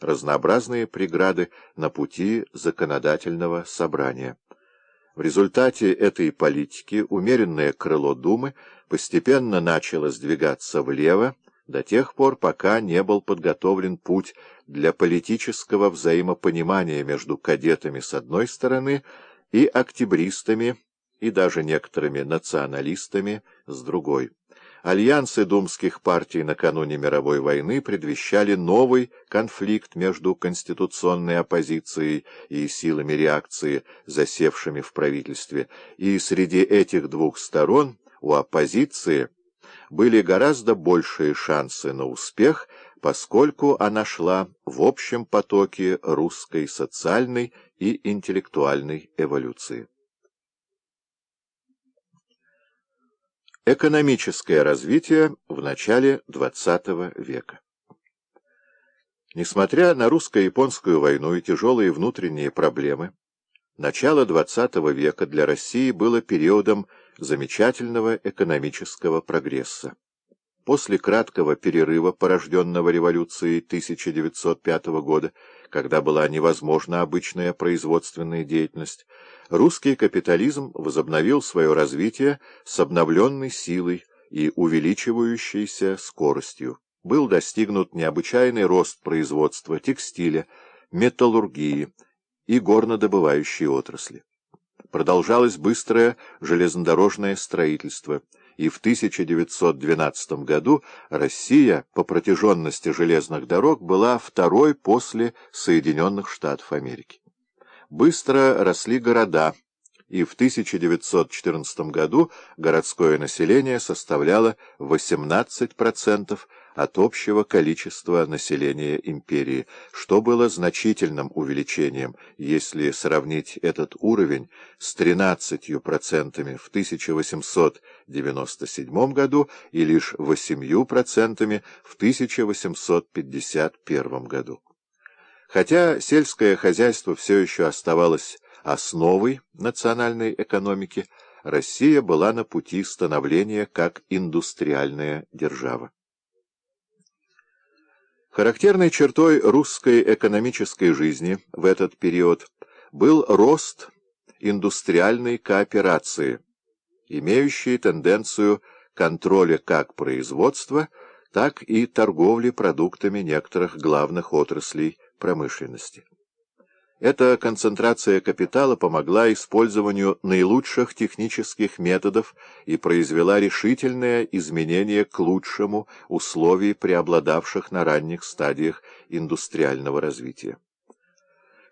разнообразные преграды на пути законодательного собрания. В результате этой политики умеренное крыло Думы постепенно начало сдвигаться влево, до тех пор, пока не был подготовлен путь для политического взаимопонимания между кадетами с одной стороны и октябристами и даже некоторыми националистами с другой. Альянсы думских партий накануне мировой войны предвещали новый конфликт между конституционной оппозицией и силами реакции, засевшими в правительстве, и среди этих двух сторон у оппозиции были гораздо большие шансы на успех, поскольку она шла в общем потоке русской социальной и интеллектуальной эволюции. Экономическое развитие в начале XX века Несмотря на русско-японскую войну и тяжелые внутренние проблемы, начало XX века для России было периодом замечательного экономического прогресса. После краткого перерыва, порожденного революцией 1905 года, когда была невозможна обычная производственная деятельность, русский капитализм возобновил свое развитие с обновленной силой и увеличивающейся скоростью. Был достигнут необычайный рост производства текстиля, металлургии и горнодобывающей отрасли. Продолжалось быстрое железнодорожное строительство – и в 1912 году Россия по протяженности железных дорог была второй после Соединенных Штатов Америки. Быстро росли города, и в 1914 году городское население составляло 18% от общего количества населения империи, что было значительным увеличением, если сравнить этот уровень с 13% в 1897 году и лишь 8% в 1851 году. Хотя сельское хозяйство все еще оставалось основой национальной экономики, Россия была на пути становления как индустриальная держава. Характерной чертой русской экономической жизни в этот период был рост индустриальной кооперации, имеющей тенденцию контроля как производства, так и торговли продуктами некоторых главных отраслей промышленности. Эта концентрация капитала помогла использованию наилучших технических методов и произвела решительное изменение к лучшему условий преобладавших на ранних стадиях индустриального развития.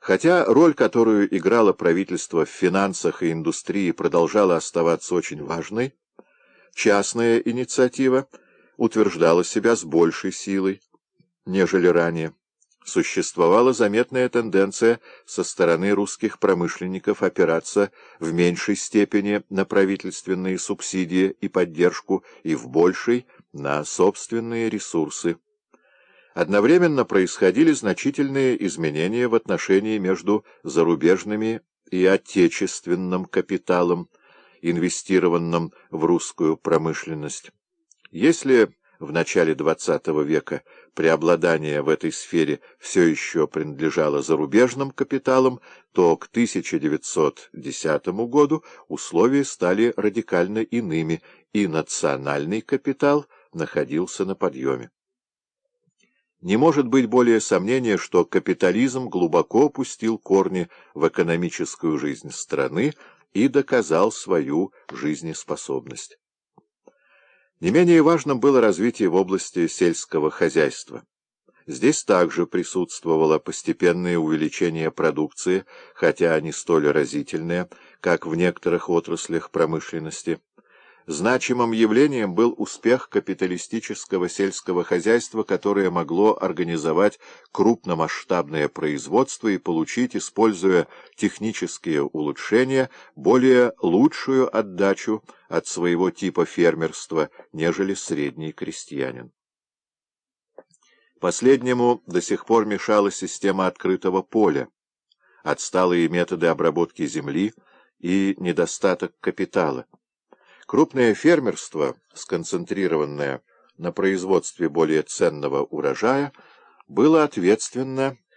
Хотя роль, которую играло правительство в финансах и индустрии, продолжала оставаться очень важной, частная инициатива утверждала себя с большей силой, нежели ранее существовала заметная тенденция со стороны русских промышленников опираться в меньшей степени на правительственные субсидии и поддержку и в большей на собственные ресурсы. Одновременно происходили значительные изменения в отношении между зарубежными и отечественным капиталом, инвестированным в русскую промышленность. Если в начале XX века преобладание в этой сфере все еще принадлежало зарубежным капиталам, то к 1910 году условия стали радикально иными, и национальный капитал находился на подъеме. Не может быть более сомнения, что капитализм глубоко пустил корни в экономическую жизнь страны и доказал свою жизнеспособность. Не менее важным было развитие в области сельского хозяйства. Здесь также присутствовало постепенное увеличение продукции, хотя не столь разительное, как в некоторых отраслях промышленности. Значимым явлением был успех капиталистического сельского хозяйства, которое могло организовать крупномасштабное производство и получить, используя технические улучшения, более лучшую отдачу от своего типа фермерства, нежели средний крестьянин. Последнему до сих пор мешала система открытого поля, отсталые методы обработки земли и недостаток капитала. Крупное фермерство, сконцентрированное на производстве более ценного урожая, было ответственно